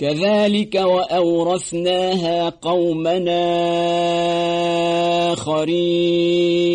كذلك وأورثناها قومنا آخرين.